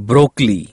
broccoli